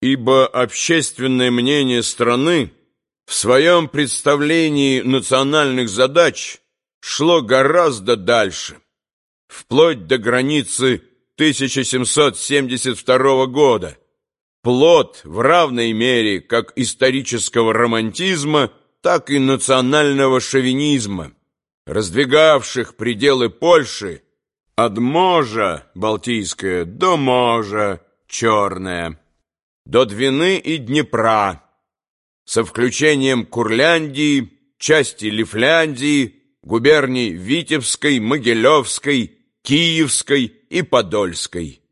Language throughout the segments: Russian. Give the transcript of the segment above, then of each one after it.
ибо общественное мнение страны в своем представлении национальных задач шло гораздо дальше, вплоть до границы 1772 года, плод в равной мере как исторического романтизма, так и национального шовинизма, раздвигавших пределы Польши от Можа Балтийское до Можа Черное, до Двины и Днепра, со включением Курляндии, части Лифляндии, губерний Витебской, Могилевской, Киевской и Подольской.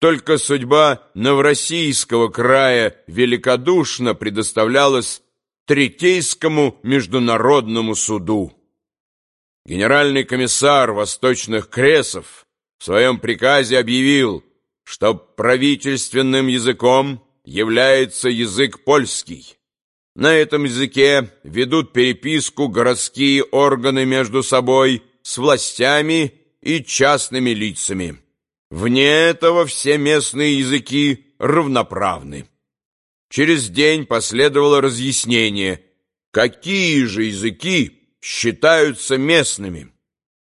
Только судьба Новороссийского края великодушно предоставлялась Третейскому международному суду. Генеральный комиссар Восточных Кресов в своем приказе объявил, что правительственным языком является язык польский. На этом языке ведут переписку городские органы между собой с властями и частными лицами. Вне этого все местные языки равноправны. Через день последовало разъяснение, какие же языки считаются местными.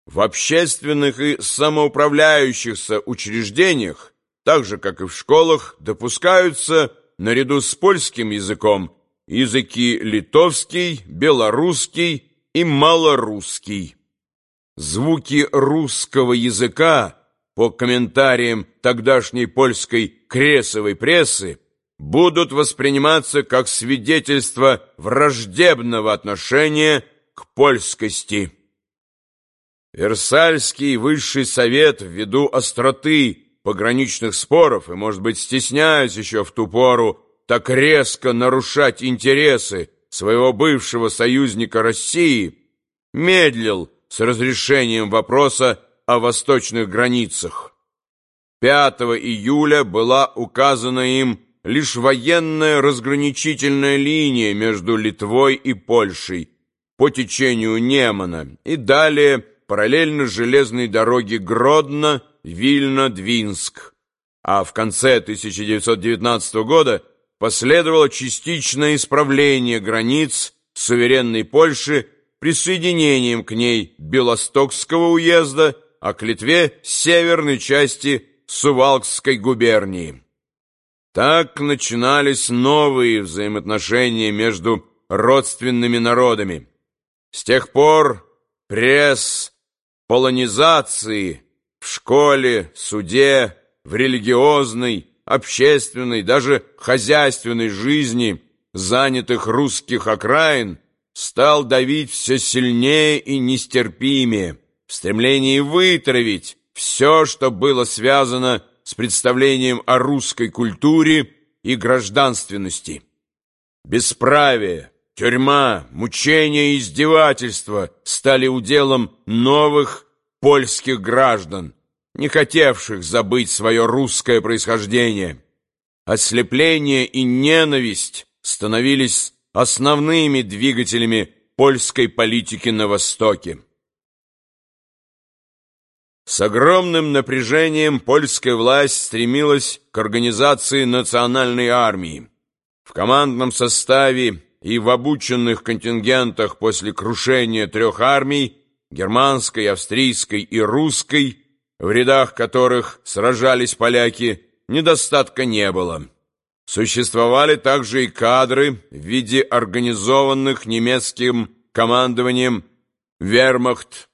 В общественных и самоуправляющихся учреждениях, так же, как и в школах, допускаются, наряду с польским языком, языки литовский, белорусский и малорусский. Звуки русского языка, по комментариям тогдашней польской кресовой прессы, будут восприниматься как свидетельство враждебного отношения к польскости. Версальский высший совет ввиду остроты пограничных споров и, может быть, стесняясь еще в ту пору так резко нарушать интересы своего бывшего союзника России, медлил с разрешением вопроса о восточных границах. 5 июля была указана им лишь военная разграничительная линия между Литвой и Польшей, по течению Немана и далее параллельно железной дороге Гродно, Вильно, Двинск. А в конце 1919 года последовало частичное исправление границ суверенной Польши присоединением к ней Белостокского уезда, а к Литве северной части Сувалкской губернии. Так начинались новые взаимоотношения между родственными народами. С тех пор пресс полонизации в школе, суде, в религиозной, общественной, даже хозяйственной жизни занятых русских окраин стал давить все сильнее и нестерпимее в стремлении вытравить все, что было связано с представлением о русской культуре и гражданственности. Бесправие, Тюрьма, мучения и издевательства стали уделом новых польских граждан, не хотевших забыть свое русское происхождение. Ослепление и ненависть становились основными двигателями польской политики на Востоке. С огромным напряжением польская власть стремилась к организации национальной армии. В командном составе и в обученных контингентах после крушения трех армий, германской, австрийской и русской, в рядах которых сражались поляки, недостатка не было. Существовали также и кадры в виде организованных немецким командованием вермахт,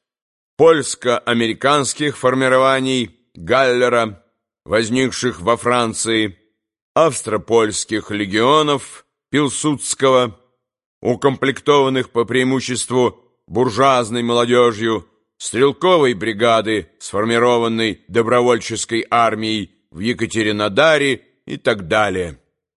польско-американских формирований Галлера, возникших во Франции, австро-польских легионов, Пилсудского, укомплектованных по преимуществу буржуазной молодежью, стрелковой бригады, сформированной добровольческой армией в Екатеринодаре и так далее.